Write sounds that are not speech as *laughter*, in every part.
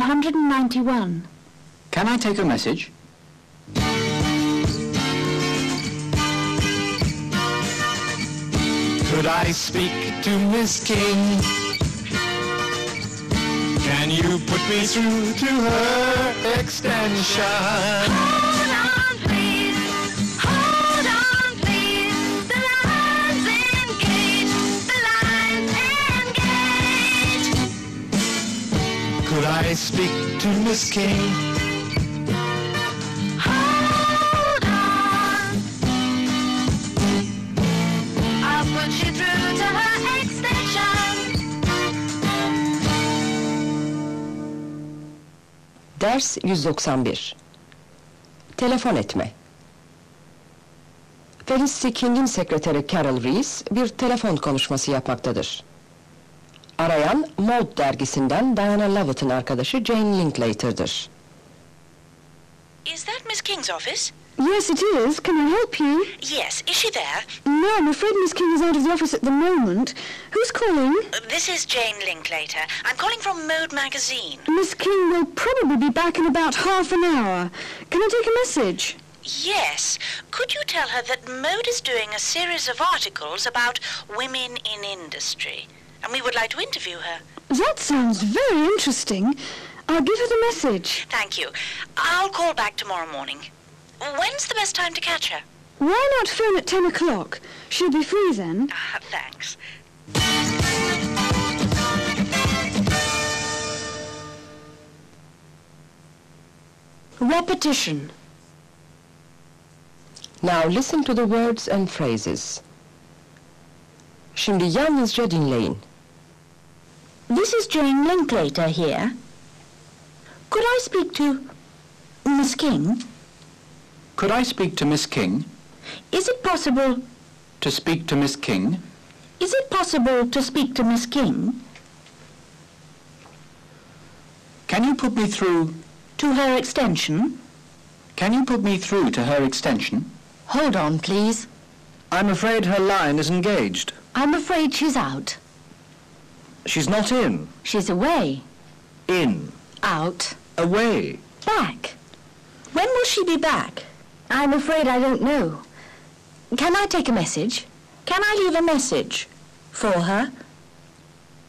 191. Can I take a message? Could I speak to Miss King? Can you put me through to her extension? Could I speak to Miss King? Hold on. I'll put you through to her extension. Ders 191 Telefon etme Felicity King'in sekreteri Carol Rees bir telefon konuşması yapmaktadır. Arayan Mode dergisinden Diana Lovett'ın arkadaşı Jane Linklater'dır. Is that Miss King's office? Yes, it is. Can I help you? Yes. Is she there? No, I'm afraid Miss King is out of the office at the moment. Who's calling? Uh, This is Jane Linklater. I'm calling from Mode magazine. Miss King will probably be back in about half an hour. Can I take a message? Yes. Could you tell her that Mode is doing a series of articles about women in industry? And we would like to interview her. That sounds very interesting. I'll give her the message. Thank you. I'll call back tomorrow morning. When's the best time to catch her? Why not phone at 10 o'clock? She'll be free then. Uh, thanks. Repetition. Now listen to the words and phrases. Şimdi yalnızca dinleyin. This is Jane Linklater here. Could I speak to Miss King? Could I speak to Miss King? Is it possible... To speak to Miss King? Is it possible to speak to Miss King? Can you put me through... To her extension? Can you put me through to her extension? Hold on, please. I'm afraid her line is engaged. I'm afraid she's out. She's not in. She's away. In. Out. Away. Back. When will she be back? I'm afraid I don't know. Can I take a message? Can I leave a message? For her?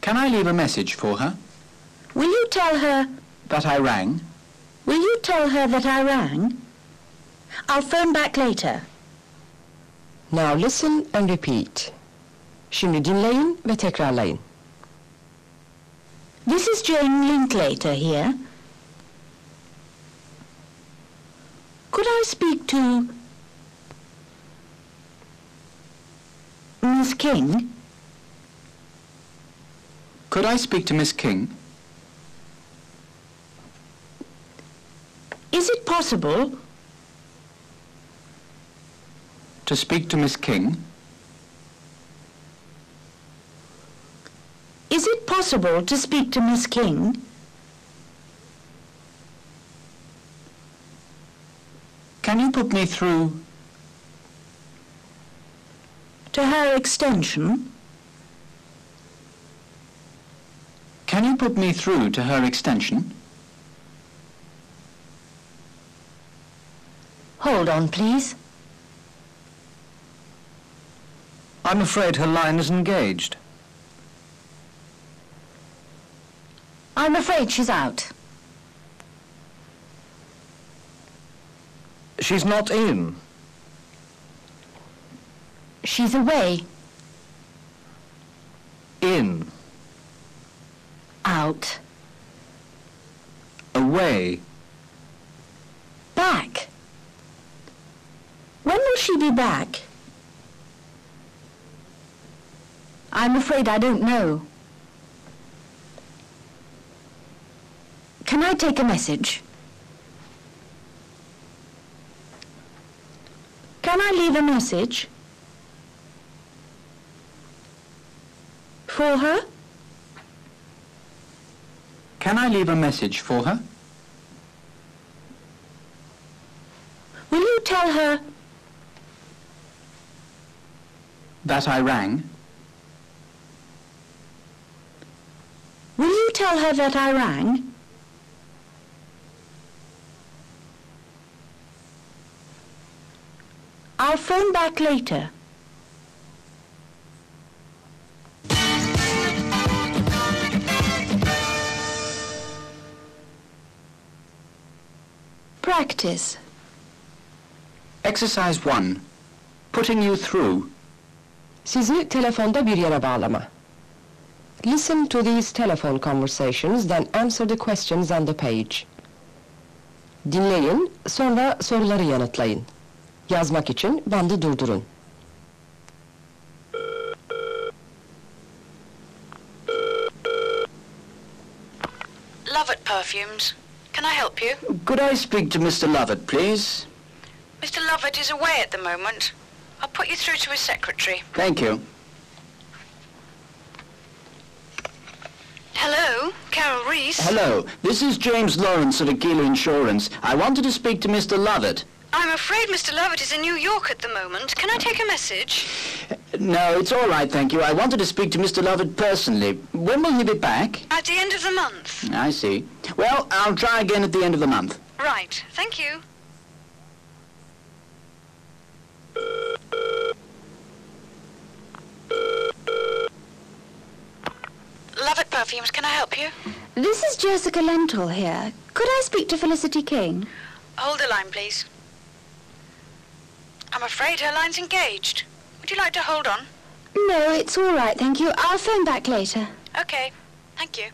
Can I leave a message for her? Will you tell her... That I rang? Will you tell her that I rang? I'll phone back later. Now listen and repeat. Şimdi dinleyin ve tekrarlayın. This is Jane Linklater here. Could I speak to... Miss King? Could I speak to Miss King? Is it possible... To speak to Miss King? Is it possible to speak to Miss King? Can you put me through... To her extension? Can you put me through to her extension? Hold on, please. I'm afraid her line is engaged. I'm afraid she's out. She's not in. She's away. In. Out. Away. Back. When will she be back? I'm afraid I don't know. Can I take a message? Can I leave a message? For her? Can I leave a message for her? Will you tell her That I rang? Will you tell her that I rang? I'll phone back later. Practice. Exercise 1. Putting you through. Sizi telefonda bir yere bağlama. Listen to these telephone conversations, then answer the questions on the page. Dinleyin, sonra soruları yanıtlayın. Yazmak için bandı durdurun. Lovett Perfumes. Can I help you? Could I speak to Mr. Lovett, please? Mr. Lovett is away at the moment. I'll put you through to his secretary. Thank you. Hello, Carol Reese. Hello, this is James Lawrence at Aquila Insurance. I wanted to speak to Mr. Lovett. I'm afraid Mr. Lovett is in New York at the moment. Can I take a message? No, it's all right, thank you. I wanted to speak to Mr. Lovett personally. When will he be back? At the end of the month. I see. Well, I'll try again at the end of the month. Right, thank you. Lovett Perfumes, can I help you? This is Jessica Lentil here. Could I speak to Felicity King? Hold the line, please. I'm afraid her line's engaged. Would you like to hold on? No, it's all right, thank you. I'll phone back later. Okay, thank you.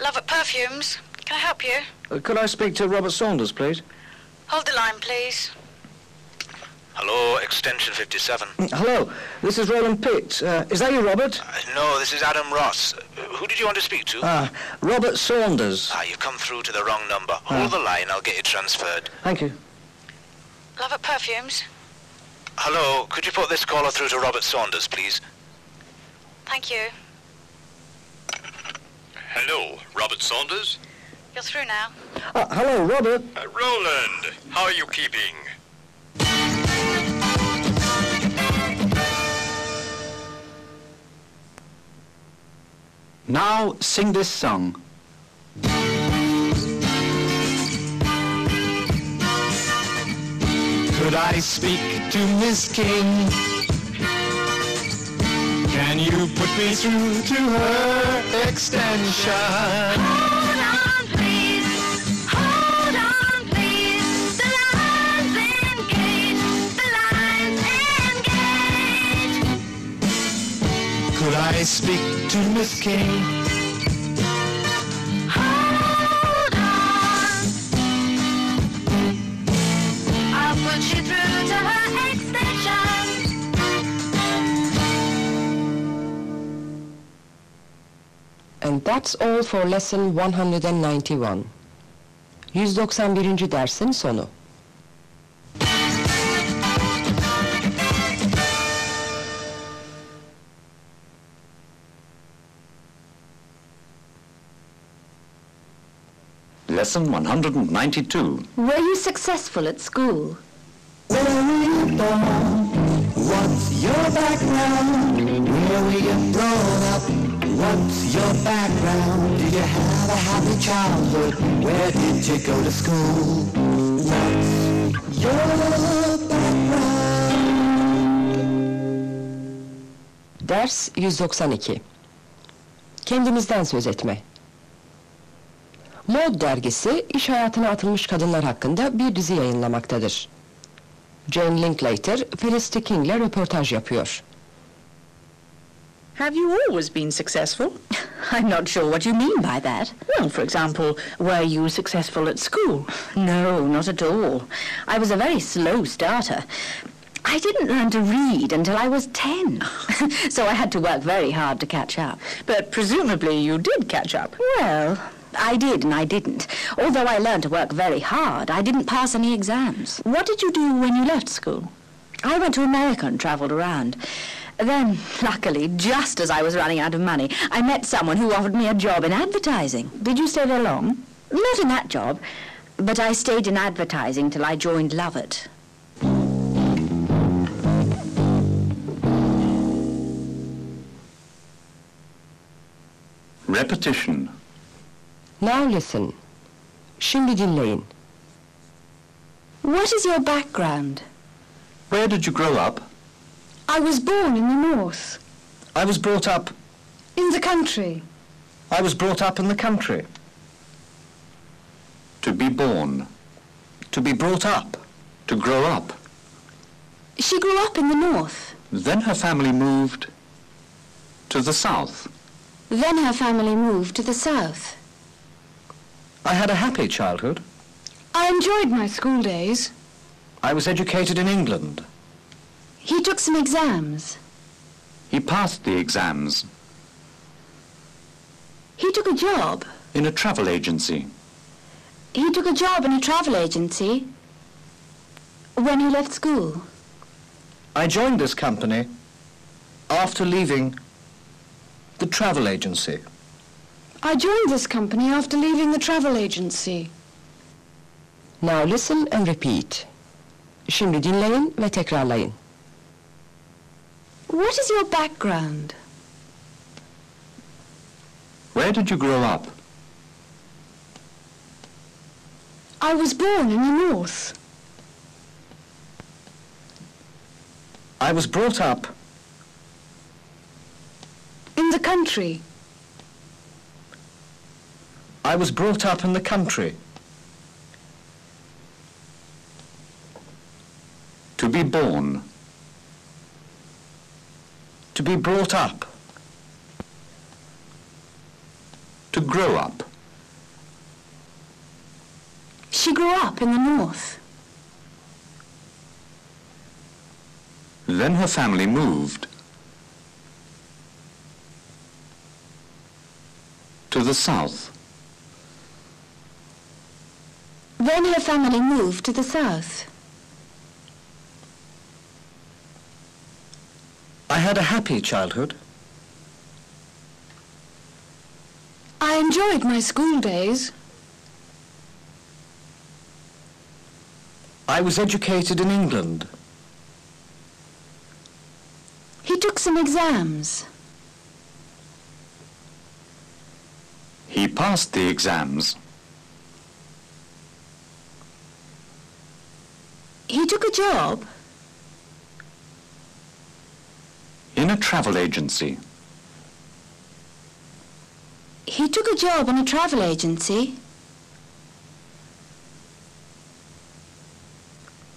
Lovett Perfumes, can I help you? Uh, could I speak to Robert Saunders, please? Hold the line, please. Hello, extension 57. Mm, Hello, this is Roland Pitt. Uh, is that you, Robert? Uh, no, this is Adam Ross. Uh, who did you want to speak to? Ah, Robert Saunders. ah, you've come through to the wrong number. Hold the line, I'll get you transferred. Thank you. Lovett Perfumes, Hello, could you put this caller through to Robert Saunders, please? thank you. Hello, Robert Saunders. You're through now. Ah, hello, Robert. Uh, Roland, how are you keeping? Now sing this song. Could I speak to Miss King? Can you put me through to her extension? Speak to Miss King? Hold on. I'll put you through to her extension. And that's all for lesson 191. 191. dersin sonu. Lesson 192. Were you successful at school? Where were you born? What's your background? Where were you grown up? What's your background? Did you have a happy childhood? Where did you go to school? What's your background? Ders 192. Kendimizden söz etme. Mod dergisi iş hayatına atılmış kadınlar hakkında bir dizi yayınlamaktadır. Jane Linklater, Felicity King'le röportaj yapıyor. Have you always been successful? *laughs* I'm not sure what you mean by that. Well, for example, were you successful at school? *laughs* No, not at all. I was a very slow starter. I didn't learn to read until I was ten, *laughs* so I had to work very hard to catch up. But presumably you did catch up. Well, I did and I didn't. Although I learned to work very hard, I didn't pass any exams. What did you do when you left school? I went to America and travelled around. Then, luckily, just as I was running out of money, I met someone who offered me a job in advertising. Did you stay there long? Not in that job, but I stayed in advertising till I joined Lovett. Repetition. Now listen. Şimdi dinleyin. What is your background? Where did you grow up? I was born in the north. I was brought up... In the country. I was brought up in the country. To be born. To be brought up. To grow up. She grew up in the north. Then her family moved to the south. Then her family moved to the south. I had a happy childhood. I enjoyed my school days. I was educated in England. He took some exams. He passed the exams He took a job. in a travel agency. He took a job in a travel agency when he left school. I joined this company after leaving the travel agency. I joined this company after leaving the travel agency. Now listen and repeat. Şimdi dinleyin ve tekrarlayın. What is your background? Where did you grow up? I was born in the north. I was brought up In the country. I was brought up in the country. To be born. To be brought up. To grow up. She grew up in the north. Then her family moved to the south. Then her family moved to the south. I had a happy childhood. I enjoyed my school days. I was educated in England. He took some exams. He passed the exams. He took a job. In a travel agency. He took a job in a travel agency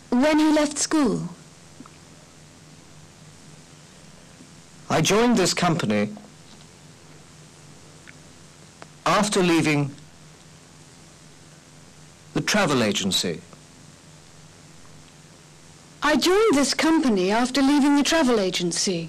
when he left school. I joined this company after leaving the travel agency. I joined this company after leaving the travel agency.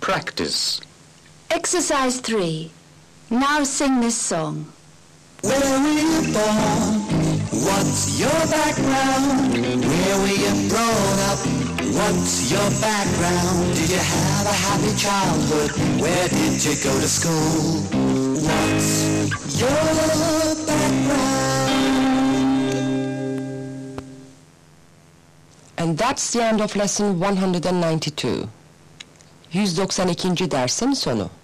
Practice. Exercise 3. Now sing this song. Where were you born? What's your background? Where were you brought up? What's your background? Did you have a happy childhood? Where did you go to school? What's your background? And that's the end of lesson 192. 192. dersin sonu.